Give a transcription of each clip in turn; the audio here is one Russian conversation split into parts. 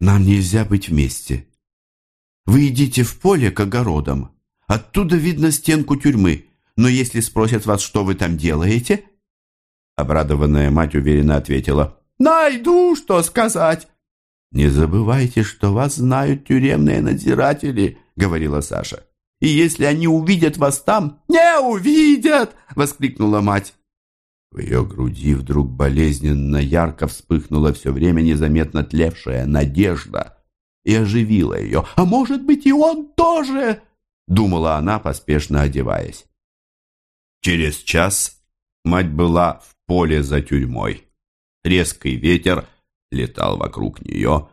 нам нельзя быть вместе. Вы идите в поле к огородам. Оттуда видно стенку тюрьмы. Но если спросят вас, что вы там делаете...» Обрадованная мать уверенно ответила. «Найду, что сказать!» «Не забывайте, что вас знают тюремные надзиратели», — говорила Саша. «И если они увидят вас там...» «Не увидят!» — воскликнула мать. В ее груди вдруг болезненно ярко вспыхнула все время незаметно тлевшая надежда и оживила ее. «А может быть, и он тоже!» — думала она, поспешно одеваясь. Через час мать была в поле за тюрьмой. Резкий ветер летал вокруг нее,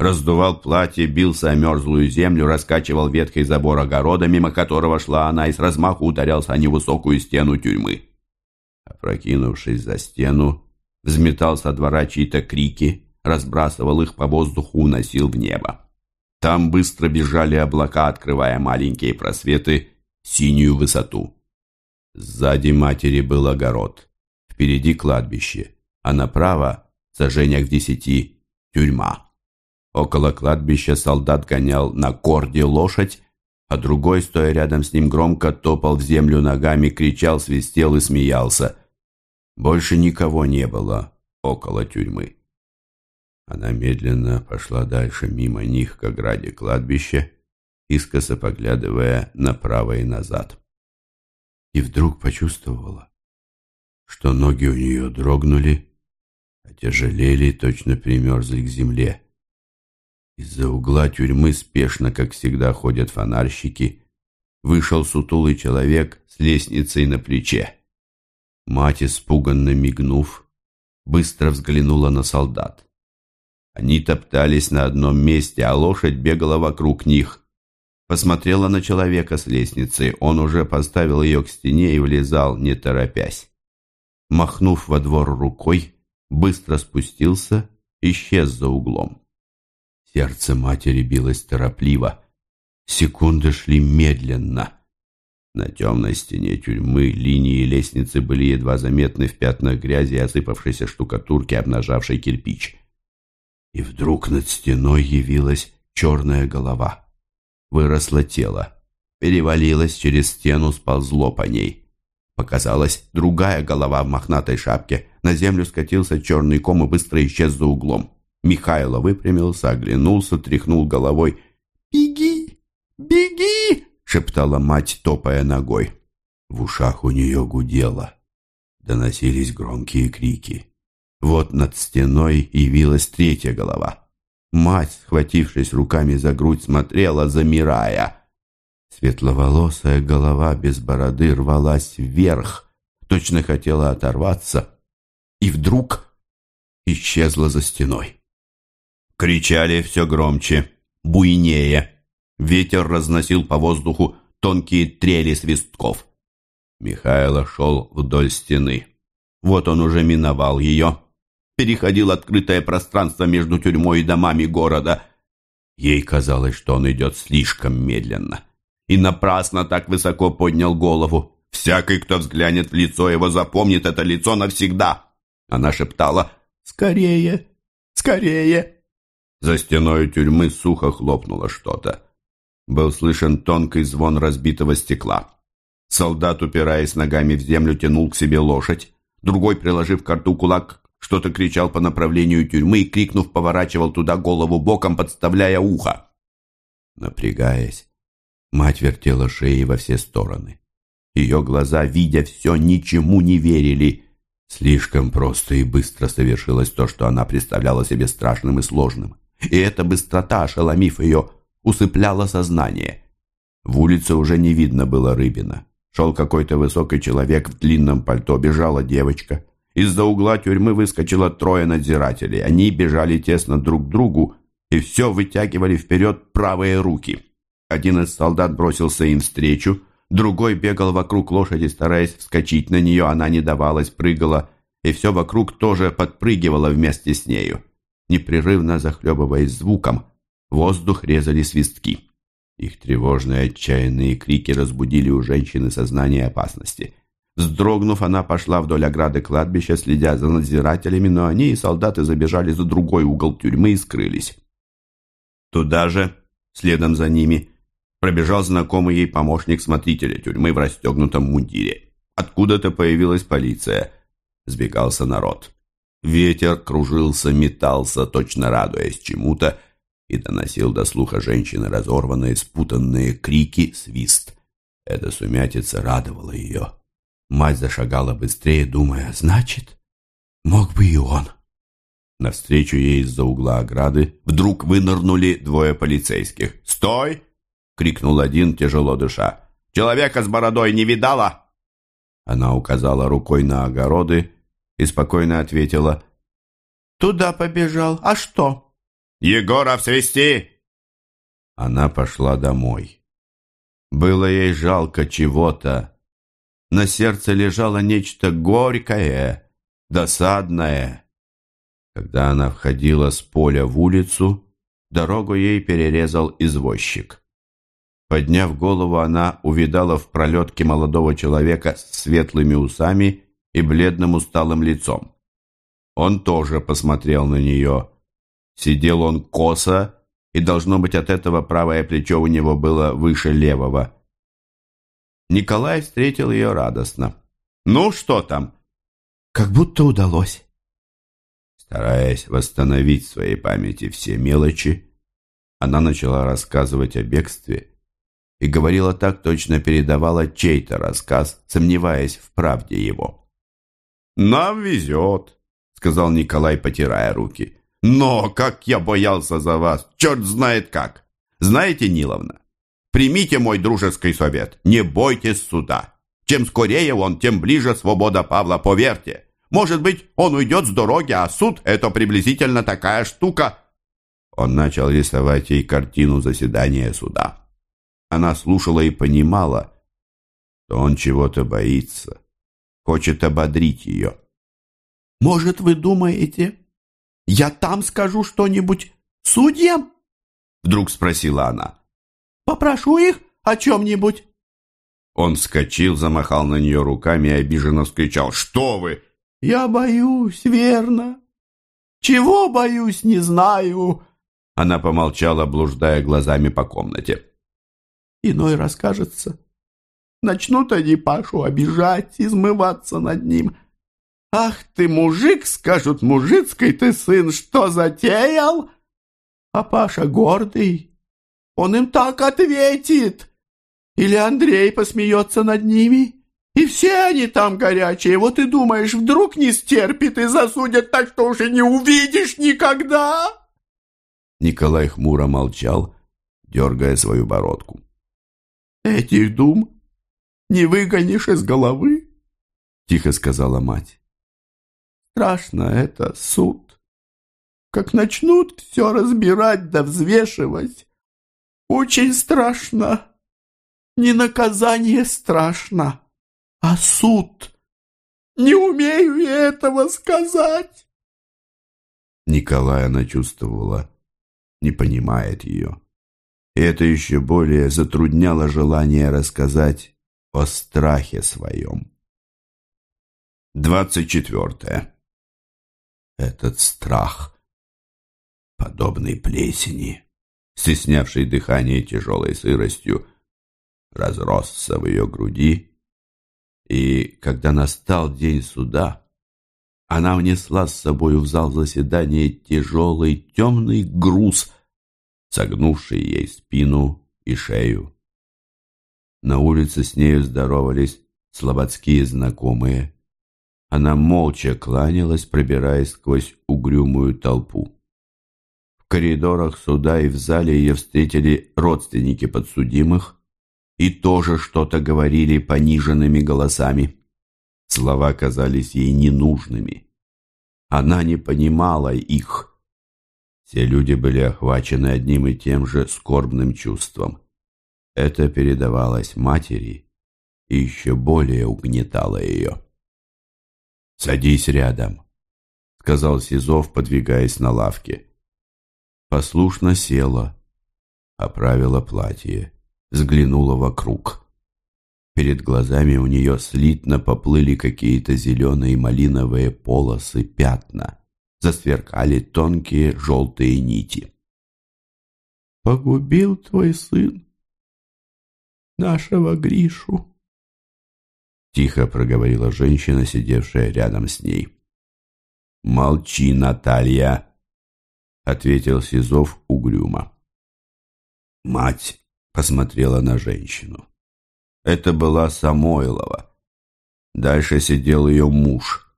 раздувал платье, бился о мерзлую землю, раскачивал ветхий забор огорода, мимо которого шла она, и с размаху ударялся о невысокую стену тюрьмы. Опрокинувшись за стену, взметал со двора чьи-то крики, разбрасывал их по воздуху, уносил в небо. Там быстро бежали облака, открывая маленькие просветы, синюю высоту. Сзади матери был огород, впереди кладбище, а направо, в сажениях десяти, тюрьма. Около кладбища солдат гонял на корде лошадь, а другой, стоя рядом с ним, громко топал в землю ногами, кричал, свистел и смеялся. Больше никого не было около тюрьмы. Она медленно пошла дальше мимо них к ограде кладбища, искоса поглядывая направо и назад. И вдруг почувствовала, что ноги у нее дрогнули, отяжелели, точно примерзли к земле. Из-за угла тюрьмы спешно, как всегда, ходят фонарщики. Вышел сутулый человек с лестницей на плече. Мать, испуганно мигнув, быстро взглянула на солдат. Они топтались на одном месте, а лошадь бегала вокруг них. Посмотрела на человека с лестницы. Он уже поставил ее к стене и влезал, не торопясь. Махнув во двор рукой, быстро спустился, исчез за углом. Сердце матери билось торопливо. Секунды шли медленно. На темной стене тюрьмы линии лестницы были едва заметны в пятнах грязи и осыпавшейся штукатурки, обнажавшей кирпич. И вдруг над стеной явилась черная голова. Выросло тело. Перевалилось через стену, сползло по ней. Показалась другая голова в мохнатой шапке. На землю скатился черный ком и быстро исчез за углом. Михайло выпрямился, оглянулся, тряхнул головой. «Беги! Беги!» — шептала мать, топая ногой. В ушах у нее гудело. Доносились громкие крики. Вот над стеной явилась третья голова. Мать, схватившись руками за грудь, смотрела, замирая. Светловолосая голова без бороды рвалась вверх, точно хотела оторваться, и вдруг исчезла за стеной. Кричали все громче, буйнее. Ветер разносил по воздуху тонкие трели свистков. Михайло шел вдоль стены. Вот он уже миновал ее. Переходил открытое пространство между тюрьмой и домами города. Ей казалось, что он идет слишком медленно. И напрасно так высоко поднял голову. Всякий, кто взглянет в лицо его, запомнит это лицо навсегда. Она шептала «Скорее! Скорее!» За стеной тюрьмы сухо хлопнуло что-то. Был слышен тонкий звон разбитого стекла. Солдат, упираясь ногами в землю, тянул к себе лошадь. Другой, приложив к рту кулак, что-то кричал по направлению тюрьмы и, крикнув, поворачивал туда голову боком, подставляя ухо. Напрягаясь, мать вертела шеей во все стороны. Ее глаза, видя все, ничему не верили. Слишком просто и быстро совершилось то, что она представляла себе страшным и сложным и эта быстрота, ошеломив ее, усыпляла сознание. В улице уже не видно было Рыбина. Шел какой-то высокий человек в длинном пальто, бежала девочка. Из-за угла тюрьмы выскочило трое надзирателей. Они бежали тесно друг к другу и все вытягивали вперед правые руки. Один из солдат бросился им встречу, другой бегал вокруг лошади, стараясь вскочить на нее, она не давалась, прыгала, и все вокруг тоже подпрыгивало вместе с нею. Непрерывно захлебываясь звуком, воздух резали свистки. Их тревожные отчаянные крики разбудили у женщины сознание опасности. Вздрогнув, она пошла вдоль ограды кладбища, следя за надзирателями, но они и солдаты забежали за другой угол тюрьмы и скрылись. Туда же, следом за ними, пробежал знакомый ей помощник смотрителя тюрьмы в расстегнутом мундире. Откуда-то появилась полиция. Сбегался народ. Ветер кружился, метался, точно радуясь чему-то, и доносил до слуха женщины разорванные, спутанные крики, свист. Эта сумятица радовала ее. Мать зашагала быстрее, думая, значит, мог бы и он. Навстречу ей из-за угла ограды вдруг вынырнули двое полицейских. «Стой!» — крикнул один, тяжело дыша. «Человека с бородой не видала?» Она указала рукой на огороды и спокойно ответила. «Туда побежал. А что?» «Егоров, свести!» Она пошла домой. Было ей жалко чего-то. На сердце лежало нечто горькое, досадное. Когда она входила с поля в улицу, дорогу ей перерезал извозчик. Подняв голову, она увидала в пролетке молодого человека с светлыми усами и бледным усталым лицом. Он тоже посмотрел на нее. Сидел он косо, и, должно быть, от этого правое плечо у него было выше левого. Николай встретил ее радостно. «Ну, что там?» «Как будто удалось». Стараясь восстановить в своей памяти все мелочи, она начала рассказывать о бегстве и говорила так, точно передавала чей-то рассказ, сомневаясь в правде его. «Нам везет», — сказал Николай, потирая руки. «Но как я боялся за вас! Черт знает как! Знаете, Ниловна, примите мой дружеский совет, не бойтесь суда. Чем скорее он, тем ближе свобода Павла, поверьте. Может быть, он уйдет с дороги, а суд — это приблизительно такая штука». Он начал рисовать ей картину заседания суда. Она слушала и понимала, что он чего-то боится, хочет ободрить ее. «Может, вы думаете, я там скажу что-нибудь судьям?» Вдруг спросила она. «Попрошу их о чем-нибудь?» Он вскочил, замахал на нее руками и обиженно вскричал. «Что вы?» «Я боюсь, верно. Чего боюсь, не знаю». Она помолчала, блуждая глазами по комнате иной расскажется. Начнут они Пашу обижать, измываться над ним. «Ах ты, мужик!» — скажут, «мужицкий ты сын, что затеял?» А Паша гордый, он им так ответит. Или Андрей посмеется над ними, и все они там горячие. Вот и думаешь, вдруг не стерпит и засудят так, что уже не увидишь никогда. Николай хмуро молчал, дергая свою бородку. «Этих дум не выгонишь из головы», — тихо сказала мать. «Страшно это суд. Как начнут все разбирать да взвешивать, очень страшно. Не наказание страшно, а суд. Не умею я этого сказать». Николая она чувствовала, не понимает ее. И это еще более затрудняло желание рассказать о страхе своем. Двадцать четвертое. Этот страх, подобный плесени, стеснявший дыхание тяжелой сыростью, разросся в ее груди, и, когда настал день суда, она внесла с собою в зал заседания тяжелый темный груз — согнувший ей спину и шею. На улице с нею здоровались слободские знакомые. Она молча кланялась, пробираясь сквозь угрюмую толпу. В коридорах суда и в зале ее встретили родственники подсудимых и тоже что-то говорили пониженными голосами. Слова казались ей ненужными. Она не понимала их. Все люди были охвачены одним и тем же скорбным чувством. Это передавалось матери и еще более угнетало ее. «Садись рядом», — сказал Сизов, подвигаясь на лавке. Послушно села, оправила платье, взглянула вокруг. Перед глазами у нее слитно поплыли какие-то зеленые малиновые полосы, пятна — засверкали тонкие желтые нити. погубил твой сын нашего Гришу. Тихо проговорила женщина, сидевшая рядом с ней. «Молчи, Наталья!» — ответил Сизов угрюмо. Мать посмотрела на женщину. Это была Самойлова. Дальше сидел ее муж,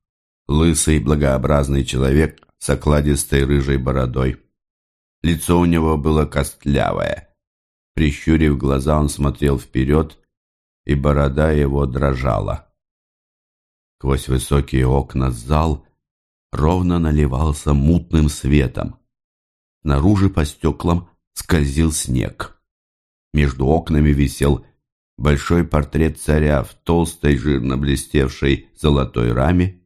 лысый благообразный человек с окладистой рыжей бородой. Лицо у него было костлявое. Прищурив глаза, он смотрел вперед, и борода его дрожала. Сквозь высокие окна зал ровно наливался мутным светом. Снаружи по стеклам скользил снег. Между окнами висел большой портрет царя в толстой, жирно блестевшей золотой раме.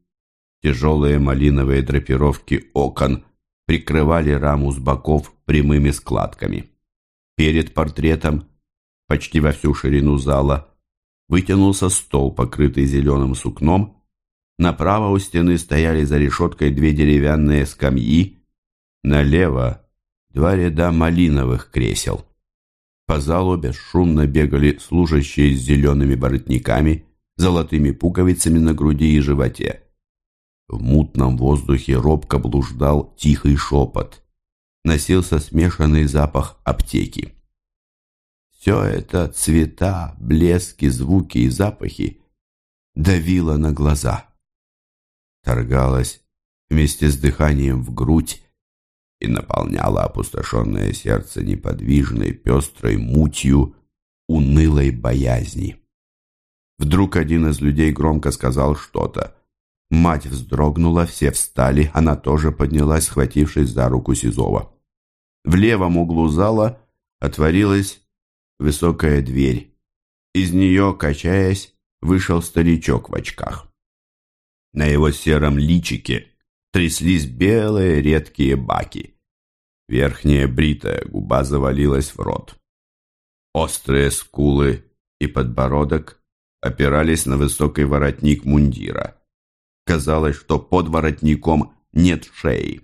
Тяжелые малиновые драпировки окон прикрывали раму с боков прямыми складками. Перед портретом, почти во всю ширину зала, вытянулся стол, покрытый зеленым сукном. Направо у стены стояли за решеткой две деревянные скамьи, налево два ряда малиновых кресел. По залу бесшумно бегали служащие с зелеными воротниками, золотыми пуговицами на груди и животе. В мутном воздухе робко блуждал тихий шепот. Носился смешанный запах аптеки. Все это цвета, блески, звуки и запахи давило на глаза. Торгалось вместе с дыханием в грудь и наполняло опустошенное сердце неподвижной, пестрой мутью, унылой боязни. Вдруг один из людей громко сказал что-то. Мать вздрогнула, все встали, она тоже поднялась, схватившись за руку Сизова. В левом углу зала отворилась высокая дверь. Из нее, качаясь, вышел старичок в очках. На его сером личике тряслись белые редкие баки. Верхняя бритая губа завалилась в рот. Острые скулы и подбородок опирались на высокий воротник мундира. Казалось, что под воротником нет шеи.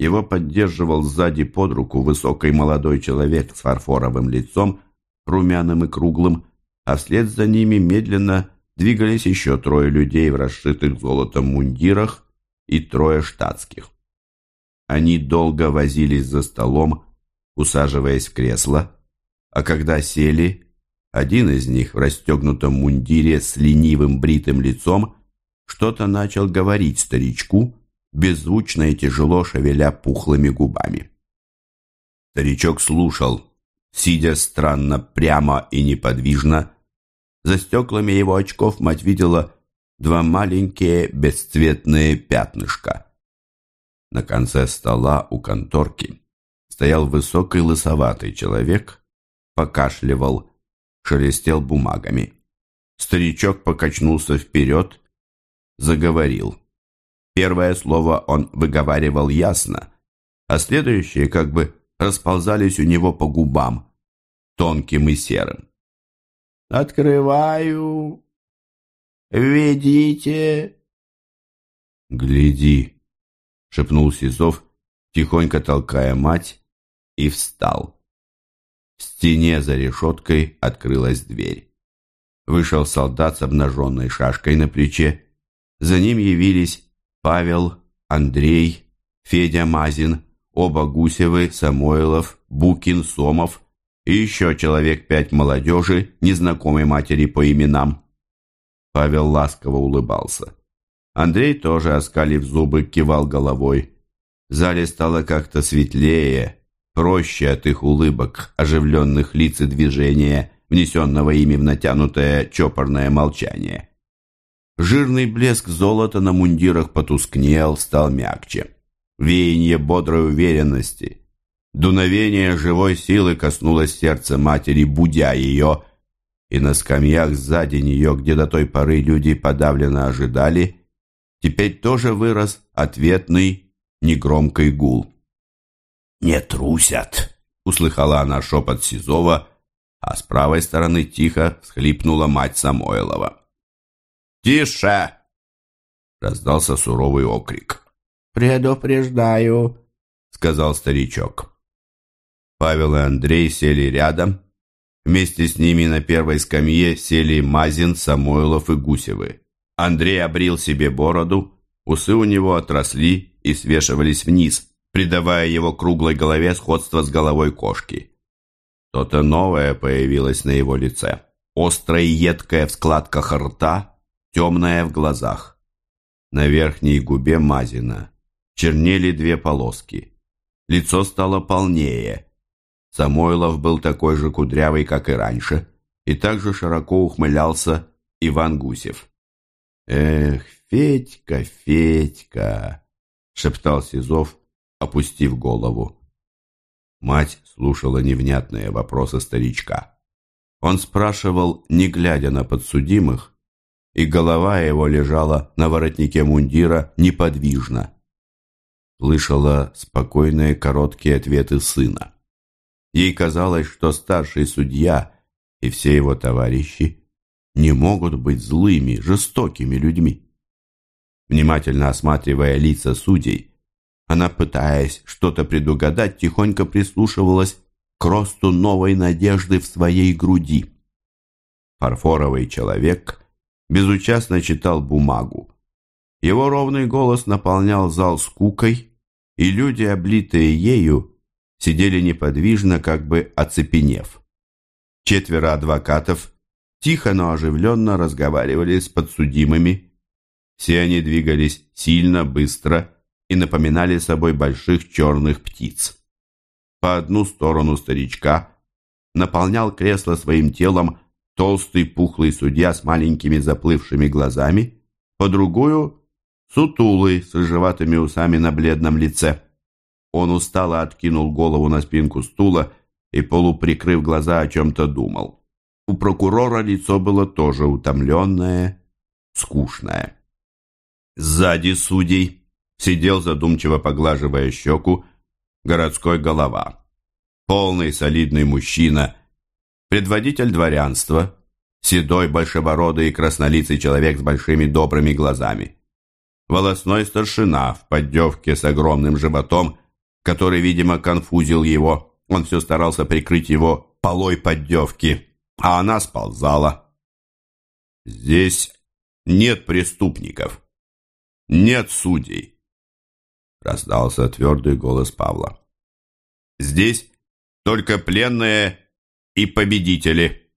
Его поддерживал сзади под руку высокий молодой человек с фарфоровым лицом румяным и круглым, а вслед за ними медленно двигались еще трое людей в расшитых золотом мундирах и трое штатских. Они долго возились за столом, усаживаясь в кресло, а когда сели, один из них в расстегнутом мундире с ленивым бритым лицом что-то начал говорить старичку, беззвучно и тяжело шевеля пухлыми губами. Старичок слушал, Сидя странно прямо и неподвижно, за стеклами его очков мать видела два маленькие бесцветные пятнышка. На конце стола у конторки стоял высокий лысоватый человек, покашливал, шелестел бумагами. Старичок покачнулся вперед, заговорил. Первое слово он выговаривал ясно, а следующее как бы расползались у него по губам, тонким и серым. «Открываю! Ведите!» «Гляди!» — шепнул Сизов, тихонько толкая мать, и встал. В стене за решеткой открылась дверь. Вышел солдат с обнаженной шашкой на плече. За ним явились Павел, Андрей, Федя Мазин, оба Гусевы, Самойлов, Букин, Сомов и еще человек пять молодежи, незнакомой матери по именам. Павел ласково улыбался. Андрей тоже, оскалив зубы, кивал головой. В зале стало как-то светлее, проще от их улыбок, оживленных лиц и движения, внесенного ими в натянутое чопорное молчание. Жирный блеск золота на мундирах потускнел, стал мягче веяние бодрой уверенности. Дуновение живой силы коснулось сердца матери, будя ее, и на скамьях сзади нее, где до той поры люди подавленно ожидали, теперь тоже вырос ответный негромкий гул. «Не трусят!» — услыхала она шепот Сизова, а с правой стороны тихо всхлипнула мать Самойлова. «Тише!» — раздался суровый окрик. «Предупреждаю», — сказал старичок. Павел и Андрей сели рядом. Вместе с ними на первой скамье сели Мазин, Самойлов и Гусевы. Андрей обрил себе бороду, усы у него отросли и свешивались вниз, придавая его круглой голове сходство с головой кошки. Что-то новое появилось на его лице. Острая и едкая в складках рта, темная в глазах. На верхней губе Мазина чернели две полоски. Лицо стало полнее. Самойлов был такой же кудрявый, как и раньше, и также широко ухмылялся Иван Гусев. «Эх, Федька, Федька!» — шептал Сизов, опустив голову. Мать слушала невнятные вопросы старичка. Он спрашивал, не глядя на подсудимых, и голова его лежала на воротнике мундира неподвижно. Слышала спокойные короткие ответы сына. Ей казалось, что старший судья и все его товарищи не могут быть злыми, жестокими людьми. Внимательно осматривая лица судей, она, пытаясь что-то предугадать, тихонько прислушивалась к росту новой надежды в своей груди. Фарфоровый человек безучастно читал бумагу. Его ровный голос наполнял зал скукой, и люди, облитые ею, сидели неподвижно, как бы оцепенев. Четверо адвокатов тихо, но оживленно разговаривали с подсудимыми. Все они двигались сильно, быстро и напоминали собой больших черных птиц. По одну сторону старичка наполнял кресло своим телом толстый пухлый судья с маленькими заплывшими глазами, по другую – сутулый с рыжеватыми усами на бледном лице. Он устало откинул голову на спинку стула и, полуприкрыв глаза, о чем-то думал. У прокурора лицо было тоже утомленное, скучное. Сзади судей сидел задумчиво поглаживая щеку городской голова. Полный солидный мужчина, предводитель дворянства, седой, большебородый и краснолицый человек с большими добрыми глазами. Волосной старшина в поддевке с огромным животом который, видимо, конфузил его. Он все старался прикрыть его полой поддевки, а она сползала. «Здесь нет преступников, нет судей», — раздался твердый голос Павла. «Здесь только пленные и победители».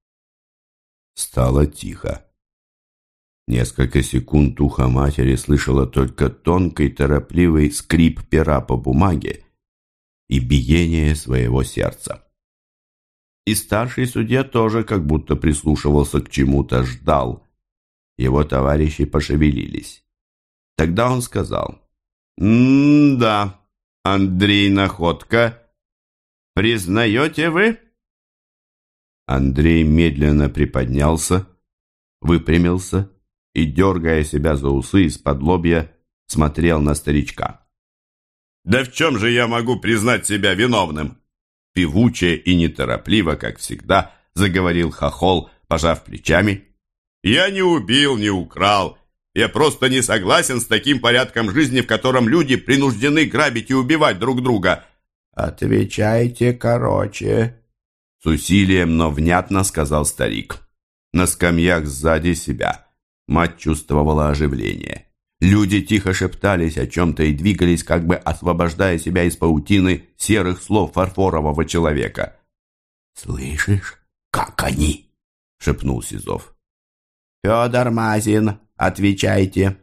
Стало тихо. Несколько секунд ухо матери слышало только тонкий торопливый скрип пера по бумаге и биение своего сердца. И старший судья тоже как будто прислушивался к чему-то, ждал. Его товарищи пошевелились. Тогда он сказал, «М-да, Андрей Находка, признаете вы?» Андрей медленно приподнялся, выпрямился и, дергая себя за усы из-под лобья, смотрел на старичка. Да в чем же я могу признать себя виновным? Певуче и неторопливо, как всегда, заговорил Хохол, пожав плечами. Я не убил, не украл. Я просто не согласен с таким порядком жизни, в котором люди принуждены грабить и убивать друг друга. Отвечайте короче. С усилием, но внятно сказал старик. На скамьях сзади себя мать чувствовала оживление. Люди тихо шептались о чем-то и двигались, как бы освобождая себя из паутины серых слов фарфорового человека. «Слышишь, как они?» — шепнул Сизов. «Федор Мазин, отвечайте».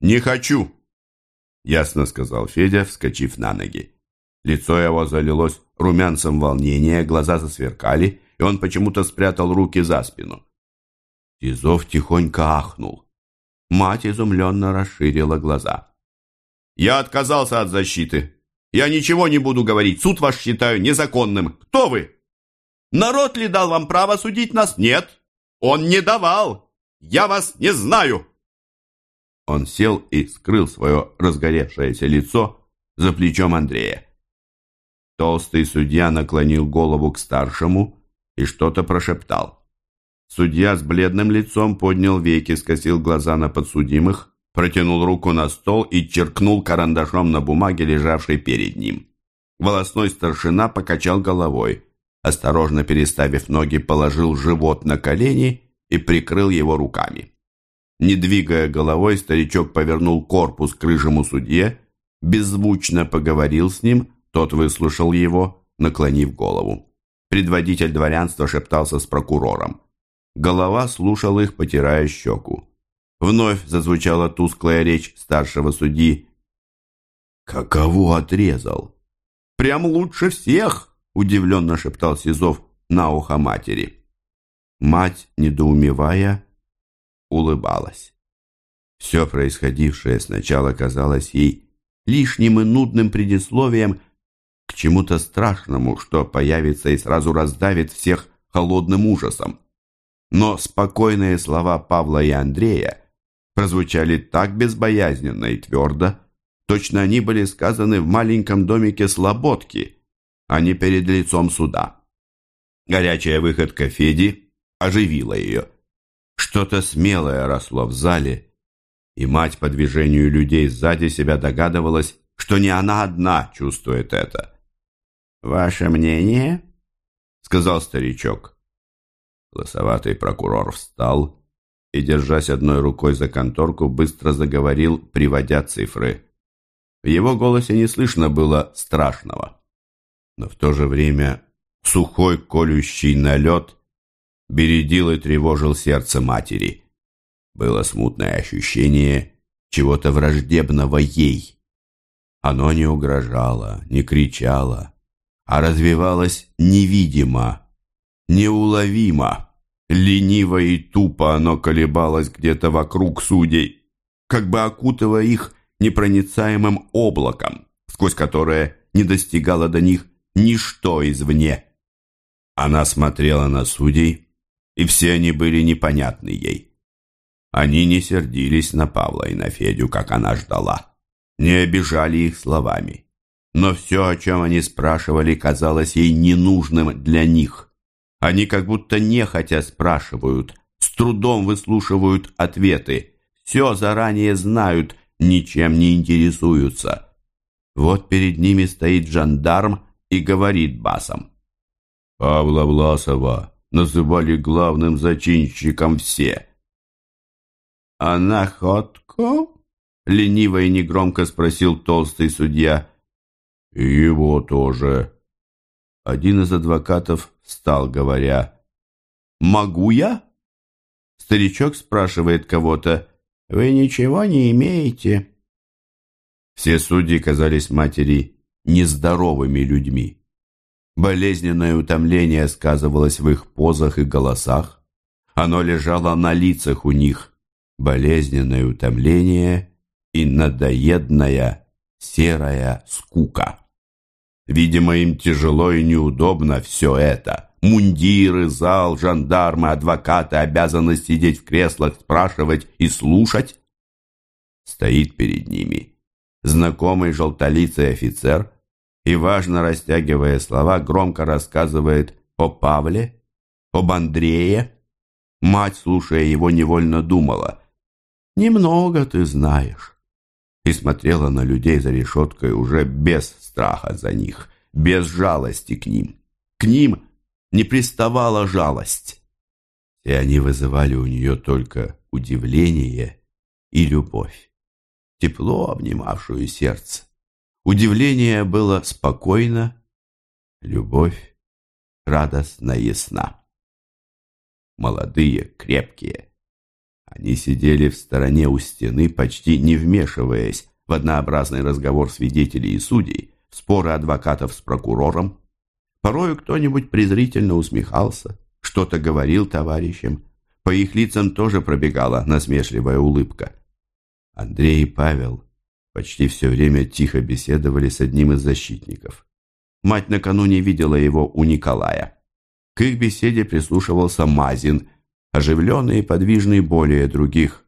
«Не хочу», — ясно сказал Федя, вскочив на ноги. Лицо его залилось румянцем волнения, глаза засверкали, и он почему-то спрятал руки за спину. Сизов тихонько ахнул. Мать изумленно расширила глаза. «Я отказался от защиты. Я ничего не буду говорить. Суд ваш считаю незаконным. Кто вы? Народ ли дал вам право судить нас? Нет. Он не давал. Я вас не знаю». Он сел и скрыл свое разгоревшееся лицо за плечом Андрея. Толстый судья наклонил голову к старшему и что-то прошептал. Судья с бледным лицом поднял веки, скосил глаза на подсудимых, протянул руку на стол и черкнул карандашом на бумаге, лежавшей перед ним. Волосной старшина покачал головой, осторожно переставив ноги, положил живот на колени и прикрыл его руками. Не двигая головой, старичок повернул корпус к рыжему судье, беззвучно поговорил с ним, тот выслушал его, наклонив голову. Предводитель дворянства шептался с прокурором. Голова слушал их, потирая щеку. Вновь зазвучала тусклая речь старшего судьи. «Каково отрезал?» «Прям лучше всех!» – удивленно шептал Сизов на ухо матери. Мать, недоумевая, улыбалась. Все происходившее сначала казалось ей лишним и нудным предисловием к чему-то страшному, что появится и сразу раздавит всех холодным ужасом. Но спокойные слова Павла и Андрея прозвучали так безбоязненно и твердо, точно они были сказаны в маленьком домике Слободки, а не перед лицом суда. Горячая выходка Феди оживила ее. Что-то смелое росло в зале, и мать по движению людей сзади себя догадывалась, что не она одна чувствует это. «Ваше мнение?» — сказал старичок. Лосоватый прокурор встал и, держась одной рукой за конторку, быстро заговорил, приводя цифры. В его голосе не слышно было страшного. Но в то же время сухой колющий налет бередил и тревожил сердце матери. Было смутное ощущение чего-то враждебного ей. Оно не угрожало, не кричало, а развивалось невидимо, неуловимо. Лениво и тупо оно колебалось где-то вокруг судей, как бы окутывая их непроницаемым облаком, сквозь которое не достигало до них ничто извне. Она смотрела на судей, и все они были непонятны ей. Они не сердились на Павла и на Федю, как она ждала, не обижали их словами. Но все, о чем они спрашивали, казалось ей ненужным для них. Они как будто нехотя спрашивают, с трудом выслушивают ответы, все заранее знают, ничем не интересуются. Вот перед ними стоит жандарм и говорит басом. «Павла Власова называли главным зачинщиком все». «А находку?» — лениво и негромко спросил толстый судья. «И его тоже». Один из адвокатов встал, говоря, «Могу я?» Старичок спрашивает кого-то, «Вы ничего не имеете?» Все судьи казались матери нездоровыми людьми. Болезненное утомление сказывалось в их позах и голосах. Оно лежало на лицах у них. Болезненное утомление и надоедная серая скука. Видимо, им тяжело и неудобно все это. Мундиры, зал, жандармы, адвокаты обязаны сидеть в креслах, спрашивать и слушать. Стоит перед ними знакомый желтолицый офицер и, важно растягивая слова, громко рассказывает о Павле, об Андрее. Мать, слушая его, невольно думала, «Немного ты знаешь» и смотрела на людей за решеткой уже без страха за них, без жалости к ним. К ним не приставала жалость. И они вызывали у нее только удивление и любовь, тепло обнимавшую сердце. Удивление было спокойно, любовь радостно ясна. Молодые, крепкие, они сидели в стороне у стены, почти не вмешиваясь в однообразный разговор свидетелей и судей, споры адвокатов с прокурором. Порою кто-нибудь презрительно усмехался, что-то говорил товарищам. По их лицам тоже пробегала насмешливая улыбка. Андрей и Павел почти все время тихо беседовали с одним из защитников. Мать накануне видела его у Николая. К их беседе прислушивался Мазин, оживленный и подвижный более других.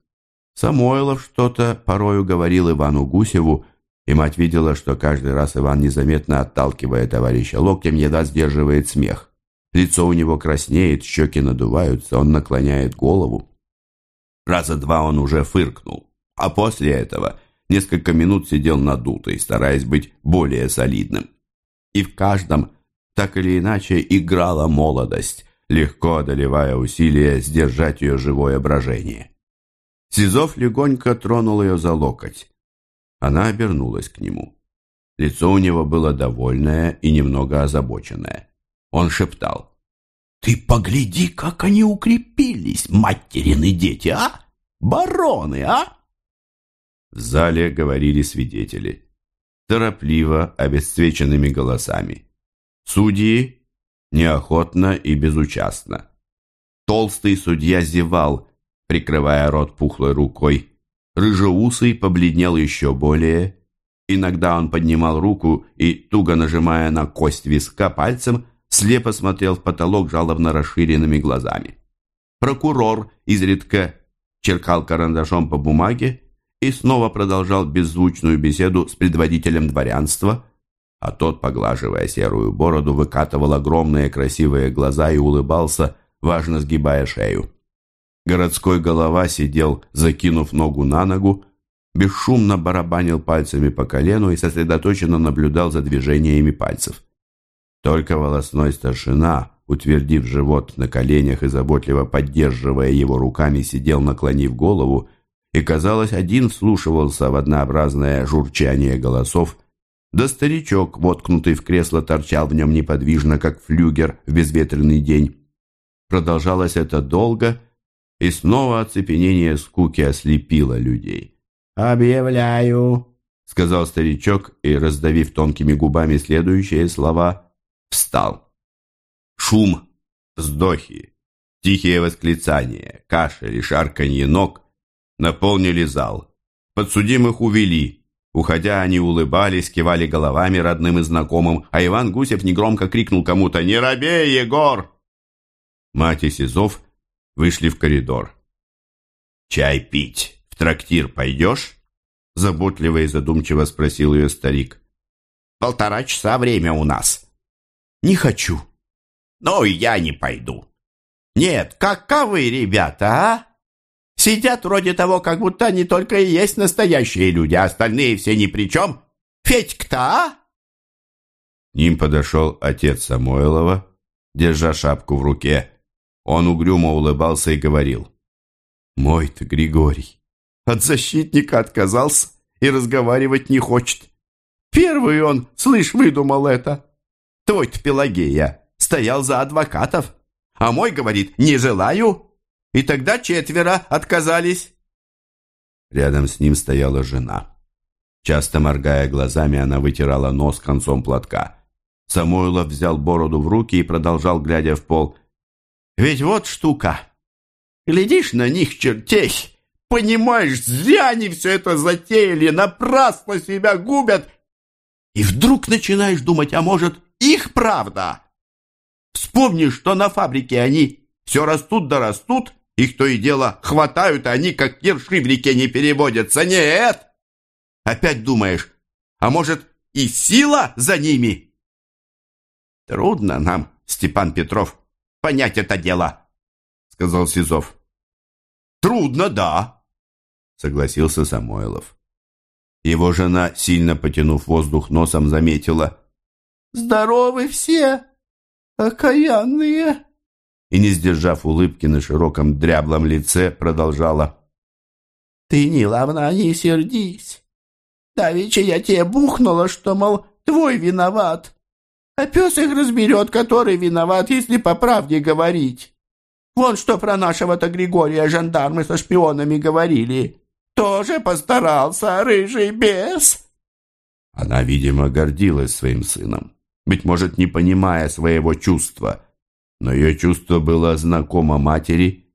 Самойлов что-то порою говорил Ивану Гусеву, и мать видела, что каждый раз Иван, незаметно отталкивая товарища локтем, едва сдерживает смех. Лицо у него краснеет, щеки надуваются, он наклоняет голову. Раза два он уже фыркнул, а после этого несколько минут сидел надутый, стараясь быть более солидным. и в каждом так или иначе играла молодость, легко одолевая усилия сдержать ее живое брожение. Сизов легонько тронул ее за локоть. Она обернулась к нему. Лицо у него было довольное и немного озабоченное. Он шептал. «Ты погляди, как они укрепились, материны дети, а? Бароны, а?» В зале говорили свидетели. Торопливо, обесцвеченными голосами. Судьи неохотно и безучастно. Толстый судья зевал, прикрывая рот пухлой рукой. Рыжеусый побледнел еще более. Иногда он поднимал руку и, туго нажимая на кость виска пальцем, слепо смотрел в потолок жалобно расширенными глазами. Прокурор изредка черкал карандашом по бумаге и снова продолжал беззвучную беседу с предводителем дворянства, а тот, поглаживая серую бороду, выкатывал огромные красивые глаза и улыбался, важно сгибая шею. Городской голова сидел, закинув ногу на ногу, бесшумно барабанил пальцами по колену и сосредоточенно наблюдал за движениями пальцев. Только волосной старшина, утвердив живот на коленях и заботливо поддерживая его руками, сидел, наклонив голову, и, казалось, один вслушивался в однообразное журчание голосов, да старичок, воткнутый в кресло, торчал в нем неподвижно, как флюгер в безветренный день. Продолжалось это долго, и снова оцепенение скуки ослепило людей. «Объявляю», — сказал старичок и, раздавив тонкими губами следующие слова, встал. Шум, вздохи, тихие восклицания, кашель и шарканье ног наполнили зал. Подсудимых увели. Уходя, они улыбались, кивали головами родным и знакомым, а Иван Гусев негромко крикнул кому-то «Не робей, Егор!». Мать и Сизов вышли в коридор. «Чай пить в трактир пойдешь?» Заботливо и задумчиво спросил ее старик. «Полтора часа время у нас». «Не хочу». «Ну, и я не пойду». «Нет, каковы ребята, а? Сидят вроде того, как будто они только и есть настоящие люди, а остальные все ни при чем. Федька-то, а?» К ним подошел отец Самойлова, держа шапку в руке. Он угрюмо улыбался и говорил. «Мой-то Григорий от защитника отказался и разговаривать не хочет. Первый он, слышь, выдумал это. Твой-то Пелагея стоял за адвокатов, а мой говорит «не желаю». И тогда четверо отказались. Рядом с ним стояла жена. Часто моргая глазами, она вытирала нос концом платка. Самойлов взял бороду в руки и продолжал, глядя в пол – ведь вот штука. Глядишь на них, чертей, понимаешь, зря они все это затеяли, напрасно себя губят. И вдруг начинаешь думать, а может, их правда? Вспомни, что на фабрике они все растут да растут, их то и дело хватают, а они как ерши в реке не переводятся. Нет! Опять думаешь, а может, и сила за ними? Трудно нам, Степан Петров, понять это дело», — сказал Сизов. «Трудно, да», — согласился Самойлов. Его жена, сильно потянув воздух носом, заметила. «Здоровы все, окаянные!» И, не сдержав улыбки на широком дряблом лице, продолжала. «Ты, Ниловна, не сердись. Давеча я тебе бухнула, что, мол, твой виноват. А пес их разберет, который виноват, если по правде говорить. Вон что про нашего-то Григория жандармы со шпионами говорили. Тоже постарался, рыжий бес. Она, видимо, гордилась своим сыном, быть может, не понимая своего чувства. Но ее чувство было знакомо матери,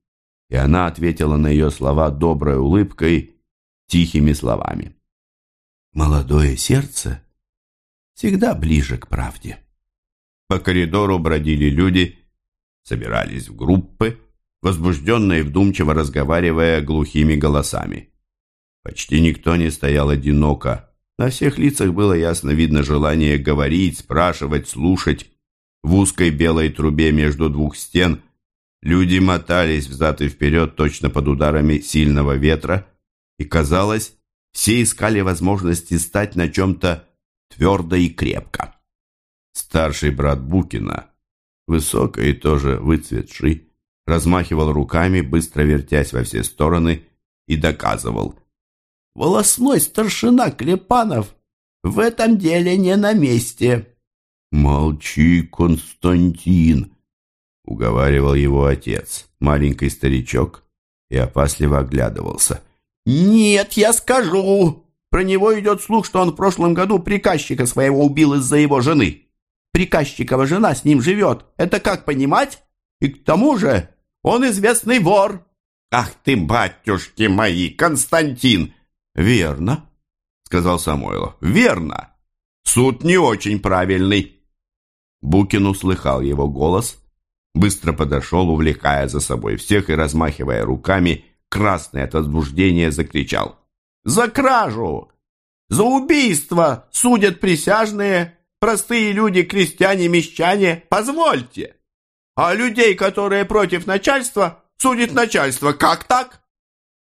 и она ответила на ее слова доброй улыбкой, тихими словами. «Молодое сердце всегда ближе к правде». По коридору бродили люди, собирались в группы, возбужденно и вдумчиво разговаривая глухими голосами. Почти никто не стоял одиноко. На всех лицах было ясно видно желание говорить, спрашивать, слушать. В узкой белой трубе между двух стен люди мотались взад и вперед точно под ударами сильного ветра, и, казалось, все искали возможности стать на чем-то твердо и крепко. Старший брат Букина, высокий и тоже выцветший, размахивал руками, быстро вертясь во все стороны, и доказывал. «Волосной старшина Клепанов в этом деле не на месте». «Молчи, Константин!» — уговаривал его отец, маленький старичок, и опасливо оглядывался. «Нет, я скажу! Про него идет слух, что он в прошлом году приказчика своего убил из-за его жены. Приказчикова жена с ним живет. Это как понимать? И к тому же он известный вор». «Ах ты, батюшки мои, Константин!» «Верно», — сказал Самойлов. «Верно. Суд не очень правильный». Букин услыхал его голос, быстро подошел, увлекая за собой всех и, размахивая руками, красный от возбуждения, закричал. «За кражу! За убийство судят присяжные, простые люди, крестьяне, мещане. Позвольте! А людей, которые против начальства, судит начальство. Как так?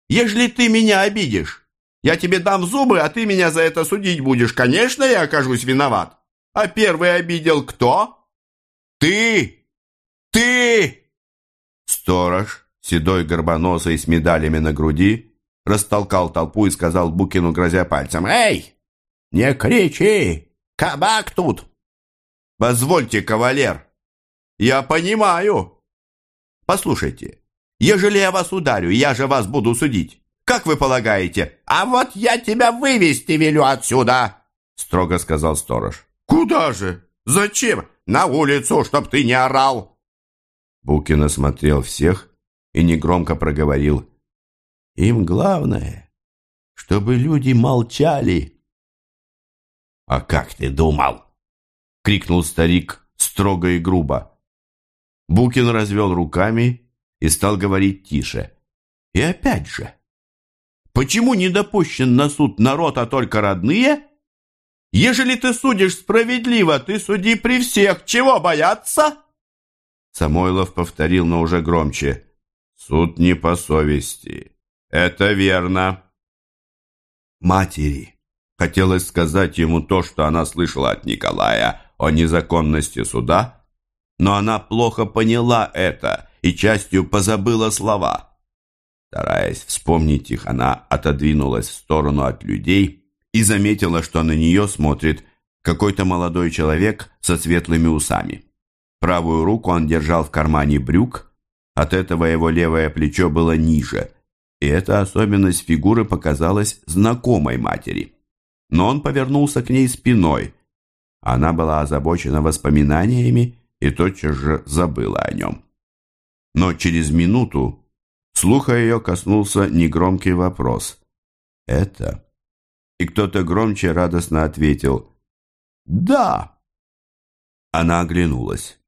Ежели ты меня обидишь, я тебе дам зубы, а ты меня за это судить будешь. Конечно, я окажусь виноват. А первый обидел кто? Ты! Ты!» Сторож, седой горбоносый с медалями на груди, растолкал толпу и сказал Букину, грозя пальцем, «Эй, не кричи! Кабак тут!» «Позвольте, кавалер, я понимаю!» «Послушайте, ежели я вас ударю, я же вас буду судить. Как вы полагаете? А вот я тебя вывести велю отсюда!» Строго сказал сторож. «Куда же? Зачем? На улицу, чтоб ты не орал!» Букин осмотрел всех и негромко проговорил. «Им главное, чтобы люди молчали». «А как ты думал?» — крикнул старик строго и грубо. Букин развел руками и стал говорить тише. «И опять же, почему не допущен на суд народ, а только родные?» Ежели ты судишь справедливо, ты суди при всех. Чего бояться?» Самойлов повторил, но уже громче. «Суд не по совести. Это верно». Матери хотелось сказать ему то, что она слышала от Николая о незаконности суда, но она плохо поняла это и частью позабыла слова. Стараясь вспомнить их, она отодвинулась в сторону от людей и заметила, что на нее смотрит какой-то молодой человек со светлыми усами. Правую руку он держал в кармане брюк, от этого его левое плечо было ниже, и эта особенность фигуры показалась знакомой матери. Но он повернулся к ней спиной. Она была озабочена воспоминаниями и тотчас же забыла о нем. Но через минуту слуха ее коснулся негромкий вопрос. «Это?» И кто-то громче радостно ответил «Да!» Она оглянулась.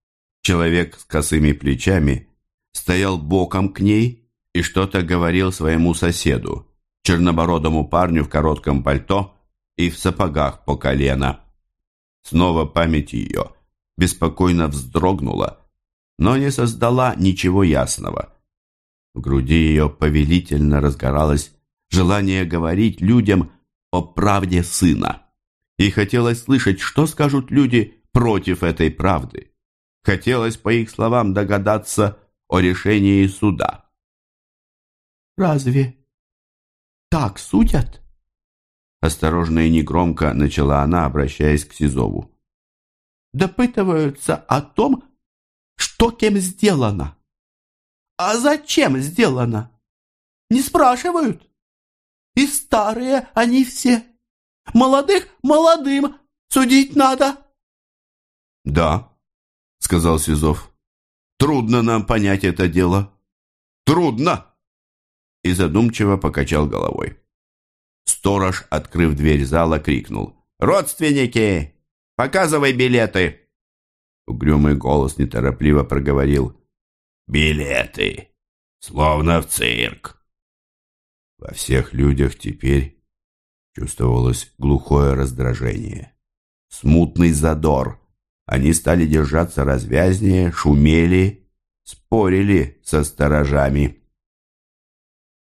Человек с косыми плечами стоял боком к ней и что-то говорил своему соседу, чернобородому парню в коротком пальто и в сапогах по колено. Снова память ее беспокойно вздрогнула, но не создала ничего ясного. В груди ее повелительно разгоралось желание говорить людям о правде сына. И хотелось слышать, что скажут люди против этой правды. Хотелось, по их словам, догадаться о решении суда. «Разве так судят?» Осторожно и негромко начала она, обращаясь к Сизову. «Допытываются о том, что кем сделано. А зачем сделано? Не спрашивают. И старые они все. Молодых молодым судить надо». «Да», — сказал Сизов. «Трудно нам понять это дело. Трудно!» И задумчиво покачал головой. Сторож, открыв дверь зала, крикнул. «Родственники! Показывай билеты!» Угрюмый голос неторопливо проговорил. «Билеты! Словно в цирк!» Во всех людях теперь чувствовалось глухое раздражение. Смутный задор, они стали держаться развязнее, шумели, спорили со сторожами.